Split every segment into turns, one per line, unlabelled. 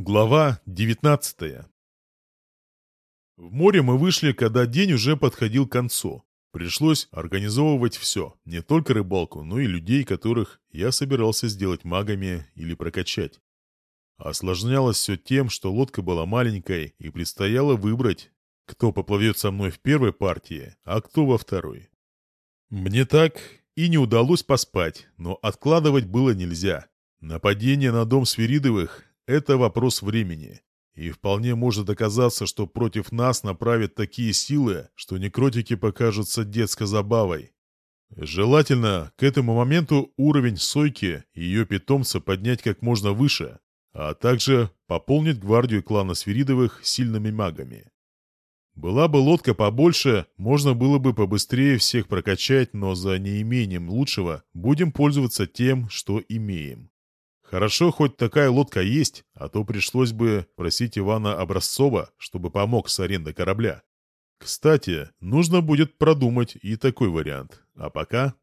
Глава 19 В море мы вышли, когда день уже подходил к концу. Пришлось организовывать все, не только рыбалку, но и людей, которых я собирался сделать магами или прокачать. Осложнялось все тем, что лодка была маленькой и предстояло выбрать, кто поплывет со мной в первой партии, а кто во второй. Мне так и не удалось поспать, но откладывать было нельзя. Нападение на дом Свиридовых это вопрос времени. И вполне может доказаться, что против нас направят такие силы, что некротики покажутся детской забавой. Желательно к этому моменту уровень Сойки и ее питомца поднять как можно выше, а также пополнить гвардию клана Свиридовых сильными магами. Была бы лодка побольше, можно было бы побыстрее всех прокачать, но за неимением лучшего будем пользоваться тем, что имеем. Хорошо, хоть такая лодка есть, а то пришлось бы просить Ивана Образцова, чтобы помог с арендой корабля. Кстати, нужно будет продумать и такой вариант. А пока...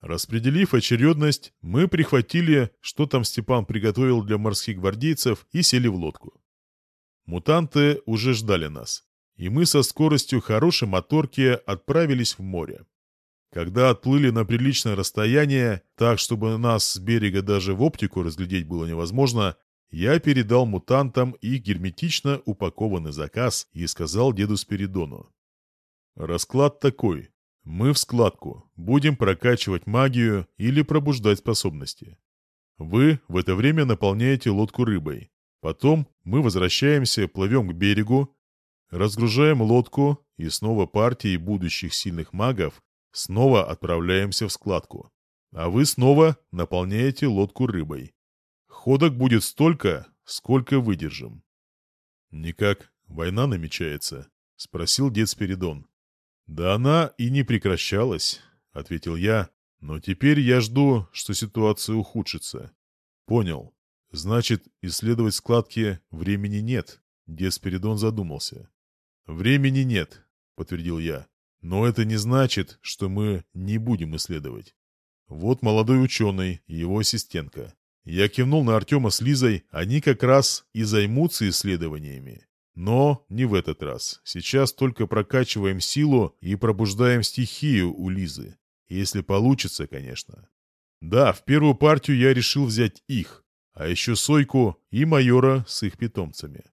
Распределив очередность, мы прихватили, что там Степан приготовил для морских гвардейцев, и сели в лодку. Мутанты уже ждали нас, и мы со скоростью хорошей моторки отправились в море. Когда отплыли на приличное расстояние, так чтобы нас с берега даже в оптику разглядеть было невозможно, я передал мутантам и герметично упакованный заказ и сказал деду Спиридону. «Расклад такой. Мы в складку. Будем прокачивать магию или пробуждать способности. Вы в это время наполняете лодку рыбой. Потом мы возвращаемся, плывем к берегу, разгружаем лодку, и снова партией будущих сильных магов Снова отправляемся в складку. А вы снова наполняете лодку рыбой. Ходок будет столько, сколько выдержим. Никак, война намечается, спросил дед Спиридон. Да она и не прекращалась, ответил я, но теперь я жду, что ситуация ухудшится. Понял. Значит, исследовать складки времени нет, дед Спиридон задумался. Времени нет, подтвердил я. Но это не значит, что мы не будем исследовать. Вот молодой ученый и его ассистентка. Я кивнул на Артема с Лизой, они как раз и займутся исследованиями. Но не в этот раз. Сейчас только прокачиваем силу и пробуждаем стихию у Лизы. Если получится, конечно. Да, в первую партию я решил взять их, а еще Сойку и майора с их питомцами.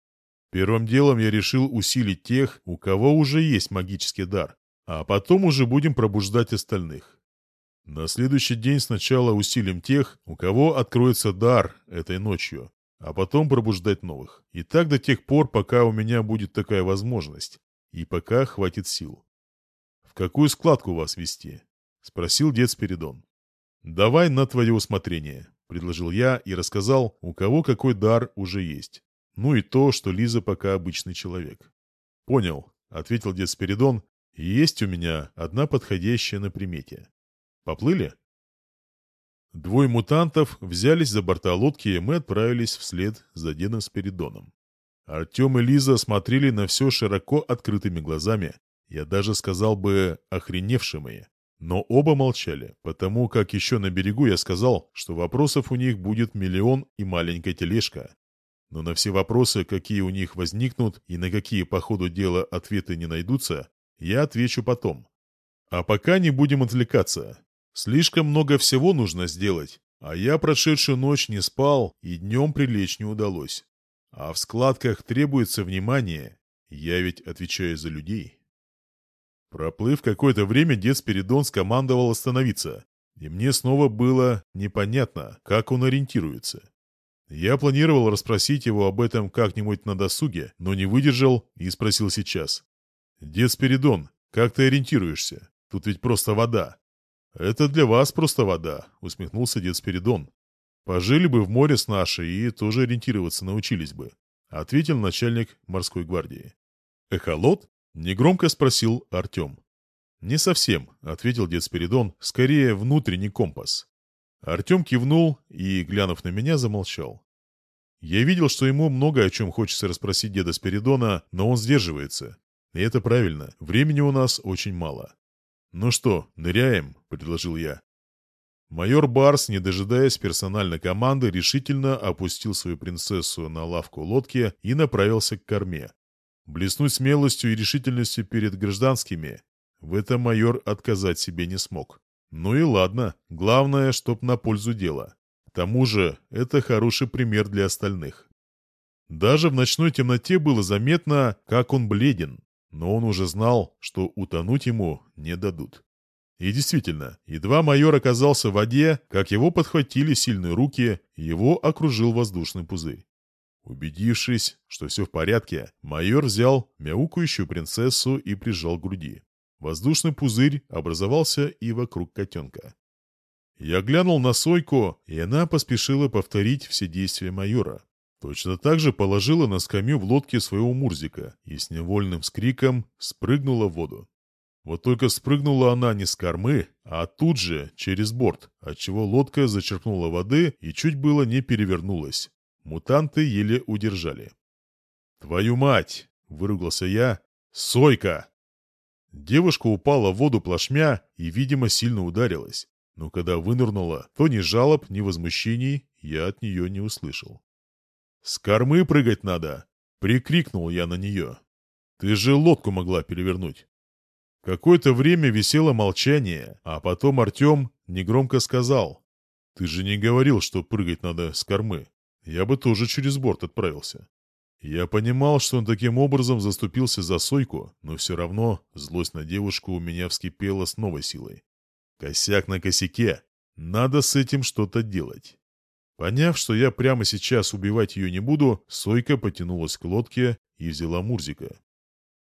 Первым делом я решил усилить тех, у кого уже есть магический дар, а потом уже будем пробуждать остальных. На следующий день сначала усилим тех, у кого откроется дар этой ночью, а потом пробуждать новых. И так до тех пор, пока у меня будет такая возможность, и пока хватит сил. «В какую складку вас вести?» — спросил дед Спиридон. «Давай на твое усмотрение», — предложил я и рассказал, у кого какой дар уже есть. Ну и то, что Лиза пока обычный человек. «Понял», — ответил дед Спиридон есть у меня одна подходящая на примете. Поплыли? Двое мутантов взялись за борта лодки, и мы отправились вслед за Деном Спиридоном. Артем и Лиза смотрели на все широко открытыми глазами, я даже сказал бы «охреневшими». Но оба молчали, потому как еще на берегу я сказал, что вопросов у них будет миллион и маленькая тележка. Но на все вопросы, какие у них возникнут и на какие по ходу дела ответы не найдутся, я отвечу потом. А пока не будем отвлекаться. Слишком много всего нужно сделать, а я прошедшую ночь не спал и днем прилечь не удалось. А в складках требуется внимание, я ведь отвечаю за людей. Проплыв какое-то время, дед Спиридон скомандовал остановиться, и мне снова было непонятно, как он ориентируется. Я планировал расспросить его об этом как-нибудь на досуге, но не выдержал и спросил сейчас. «Дед Спиридон, как ты ориентируешься? Тут ведь просто вода». «Это для вас просто вода», — усмехнулся дед Спиридон. «Пожили бы в море с нашей и тоже ориентироваться научились бы», — ответил начальник морской гвардии. «Эхолот?» — негромко спросил Артем. «Не совсем», — ответил дед Спиридон, — «скорее внутренний компас». Артем кивнул и, глянув на меня, замолчал. Я видел, что ему много о чем хочется расспросить деда Спиридона, но он сдерживается. И это правильно, времени у нас очень мало. «Ну что, ныряем?» – предложил я. Майор Барс, не дожидаясь персональной команды, решительно опустил свою принцессу на лавку лодки и направился к корме. Блеснуть смелостью и решительностью перед гражданскими – в это майор отказать себе не смог. Ну и ладно, главное, чтоб на пользу дела. К тому же, это хороший пример для остальных. Даже в ночной темноте было заметно, как он бледен но он уже знал, что утонуть ему не дадут. И действительно, едва майор оказался в воде, как его подхватили сильные руки, его окружил воздушный пузырь. Убедившись, что все в порядке, майор взял мяукающую принцессу и прижал к груди. Воздушный пузырь образовался и вокруг котенка. Я глянул на Сойку, и она поспешила повторить все действия майора. Точно так же положила на скамью в лодке своего Мурзика и с невольным скриком спрыгнула в воду. Вот только спрыгнула она не с кормы, а тут же, через борт, отчего лодка зачерпнула воды и чуть было не перевернулась. Мутанты еле удержали. «Твою мать!» — выругался я. «Сойка!» Девушка упала в воду плашмя и, видимо, сильно ударилась. Но когда вынырнула, то ни жалоб, ни возмущений я от нее не услышал. «С кормы прыгать надо!» — прикрикнул я на нее. «Ты же лодку могла перевернуть!» Какое-то время висело молчание, а потом Артем негромко сказал. «Ты же не говорил, что прыгать надо с кормы. Я бы тоже через борт отправился». Я понимал, что он таким образом заступился за Сойку, но все равно злость на девушку у меня вскипела с новой силой. «Косяк на косяке. Надо с этим что-то делать». Поняв, что я прямо сейчас убивать ее не буду, Сойка потянулась к лодке и взяла Мурзика.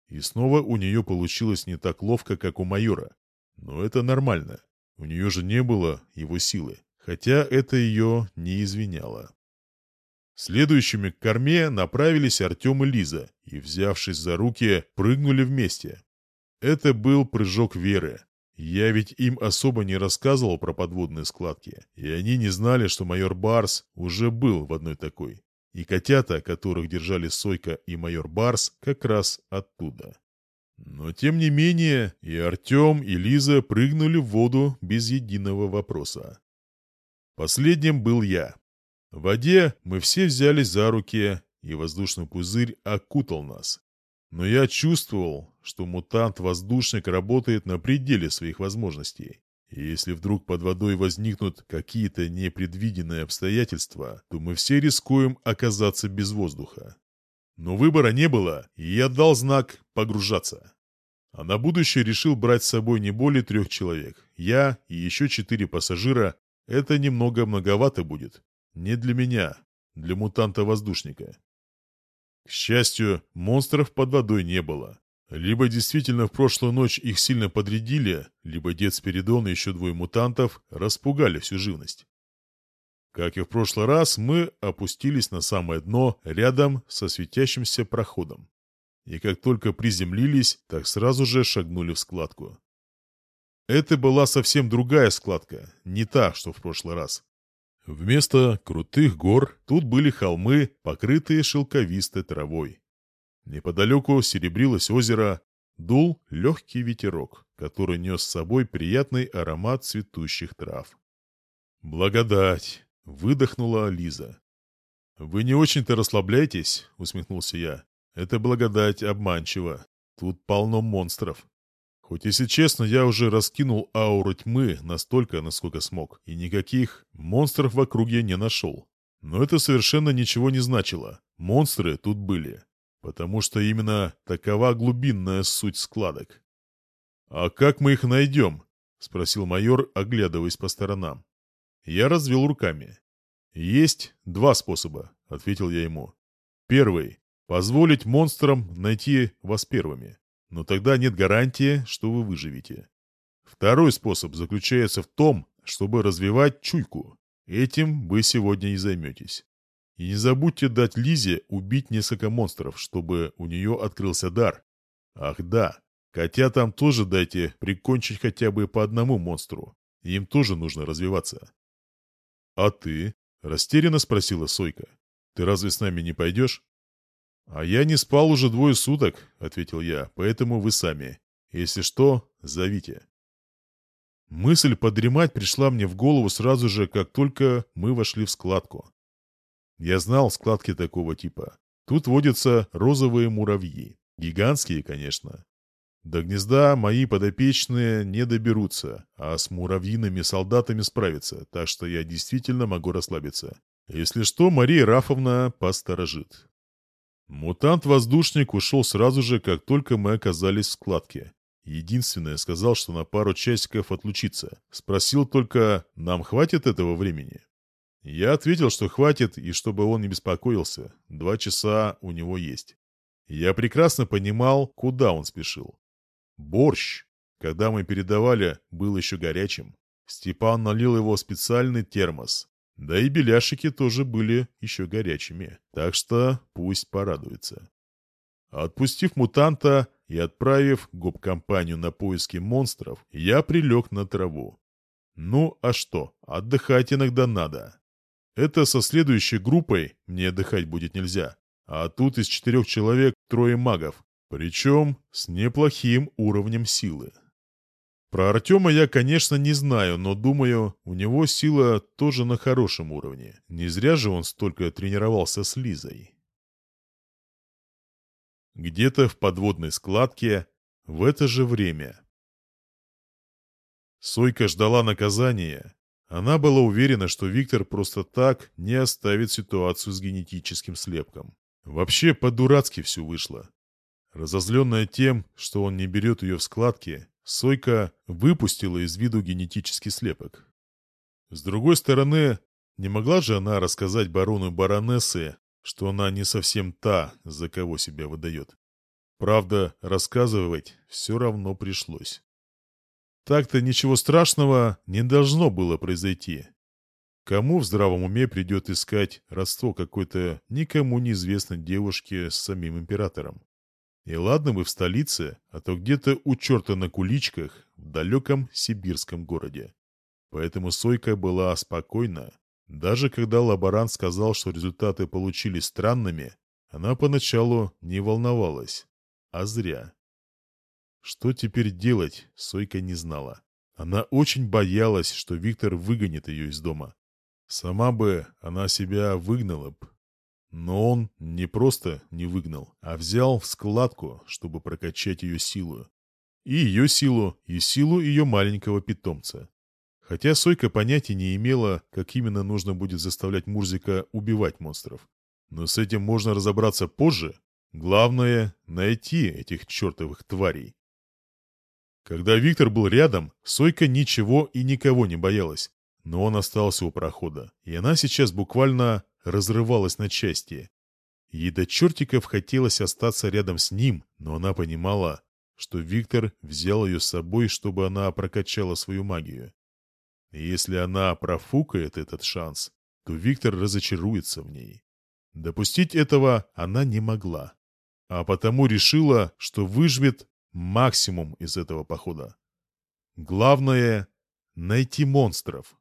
И снова у нее получилось не так ловко, как у майора. Но это нормально. У нее же не было его силы. Хотя это ее не извиняло. Следующими к корме направились Артем и Лиза, и, взявшись за руки, прыгнули вместе. Это был прыжок веры, я ведь им особо не рассказывал про подводные складки, и они не знали, что майор Барс уже был в одной такой. И котята, которых держали Сойка и майор Барс, как раз оттуда. Но тем не менее, и Артем, и Лиза прыгнули в воду без единого вопроса. Последним был я. В воде мы все взялись за руки, и воздушный пузырь окутал нас, но я чувствовал, что мутант-воздушник работает на пределе своих возможностей. И если вдруг под водой возникнут какие-то непредвиденные обстоятельства, то мы все рискуем оказаться без воздуха. Но выбора не было, и я дал знак «погружаться». А на будущее решил брать с собой не более трех человек. Я и еще четыре пассажира. Это немного многовато будет. Не для меня, для мутанта-воздушника. К Счастью, монстров под водой не было. Либо действительно в прошлую ночь их сильно подредили, либо дед Спиридон и еще двое мутантов распугали всю живность. Как и в прошлый раз, мы опустились на самое дно рядом со светящимся проходом. И как только приземлились, так сразу же шагнули в складку. Это была совсем другая складка, не та, что в прошлый раз. Вместо крутых гор тут были холмы, покрытые шелковистой травой. Неподалеку серебрилось озеро, дул легкий ветерок, который нес с собой приятный аромат цветущих трав. «Благодать!» — выдохнула Лиза. «Вы не очень-то расслабляйтесь», — усмехнулся я. «Это благодать обманчива. Тут полно монстров». Хоть если честно, я уже раскинул ауру тьмы настолько, насколько смог, и никаких монстров в округе не нашел. Но это совершенно ничего не значило. Монстры тут были. Потому что именно такова глубинная суть складок. «А как мы их найдем?» — спросил майор, оглядываясь по сторонам. Я развел руками. «Есть два способа», — ответил я ему. «Первый — позволить монстрам найти вас первыми но тогда нет гарантии, что вы выживете. Второй способ заключается в том, чтобы развивать чуйку. Этим вы сегодня и займетесь. И не забудьте дать Лизе убить несколько монстров, чтобы у нее открылся дар. Ах да, котятам тоже дайте прикончить хотя бы по одному монстру. Им тоже нужно развиваться. «А ты?» – растерянно спросила Сойка. «Ты разве с нами не пойдешь?» «А я не спал уже двое суток», — ответил я, — «поэтому вы сами. Если что, зовите». Мысль подремать пришла мне в голову сразу же, как только мы вошли в складку. Я знал складки такого типа. Тут водятся розовые муравьи. Гигантские, конечно. До гнезда мои подопечные не доберутся, а с муравьиными солдатами справятся, так что я действительно могу расслабиться. Если что, Мария Рафовна посторожит. Мутант воздушник ушел сразу же, как только мы оказались в складке. Единственное, сказал, что на пару часиков отлучиться. Спросил только, нам хватит этого времени? Я ответил, что хватит, и чтобы он не беспокоился, два часа у него есть. Я прекрасно понимал, куда он спешил. Борщ, когда мы передавали, был еще горячим. Степан налил его в специальный термос, да и беляшики тоже были еще горячими, так что пусть порадуется. Отпустив мутанта и отправив губкомпанию на поиски монстров, я прилег на траву. Ну а что, отдыхать иногда надо. Это со следующей группой мне отдыхать будет нельзя. А тут из четырех человек трое магов, причем с неплохим уровнем силы. Про Артема я, конечно, не знаю, но думаю, у него сила тоже на хорошем уровне. Не зря же он столько тренировался с Лизой. Где-то в подводной складке в это же время. Сойка ждала наказания. Она была уверена, что Виктор просто так не оставит ситуацию с генетическим слепком. Вообще по-дурацки все вышло. Разозленная тем, что он не берет ее в складке, Сойка выпустила из виду генетический слепок. С другой стороны, не могла же она рассказать барону баронессы, что она не совсем та, за кого себя выдает. Правда, рассказывать все равно пришлось. Так-то ничего страшного не должно было произойти. Кому в здравом уме придет искать родство какой-то никому неизвестной девушки с самим императором? И ладно мы в столице, а то где-то у черта на куличках, в далеком сибирском городе. Поэтому Сойка была спокойна. Даже когда лаборант сказал, что результаты получились странными, она поначалу не волновалась. А зря. Что теперь делать, Сойка не знала. Она очень боялась, что Виктор выгонит ее из дома. Сама бы она себя выгнала б, но он не просто не выгнал, а взял в складку, чтобы прокачать ее силу. И ее силу, и силу ее маленького питомца. Хотя Сойка понятия не имела, как именно нужно будет заставлять Мурзика убивать монстров. Но с этим можно разобраться позже. Главное — найти этих чертовых тварей. Когда Виктор был рядом, Сойка ничего и никого не боялась. Но он остался у прохода, и она сейчас буквально разрывалась на части. Ей до чертиков хотелось остаться рядом с ним, но она понимала, что Виктор взял ее с собой, чтобы она прокачала свою магию. И если она профукает этот шанс, то Виктор разочаруется в ней. Допустить этого она не могла, а потому решила, что выжмет максимум из этого похода. Главное — найти монстров.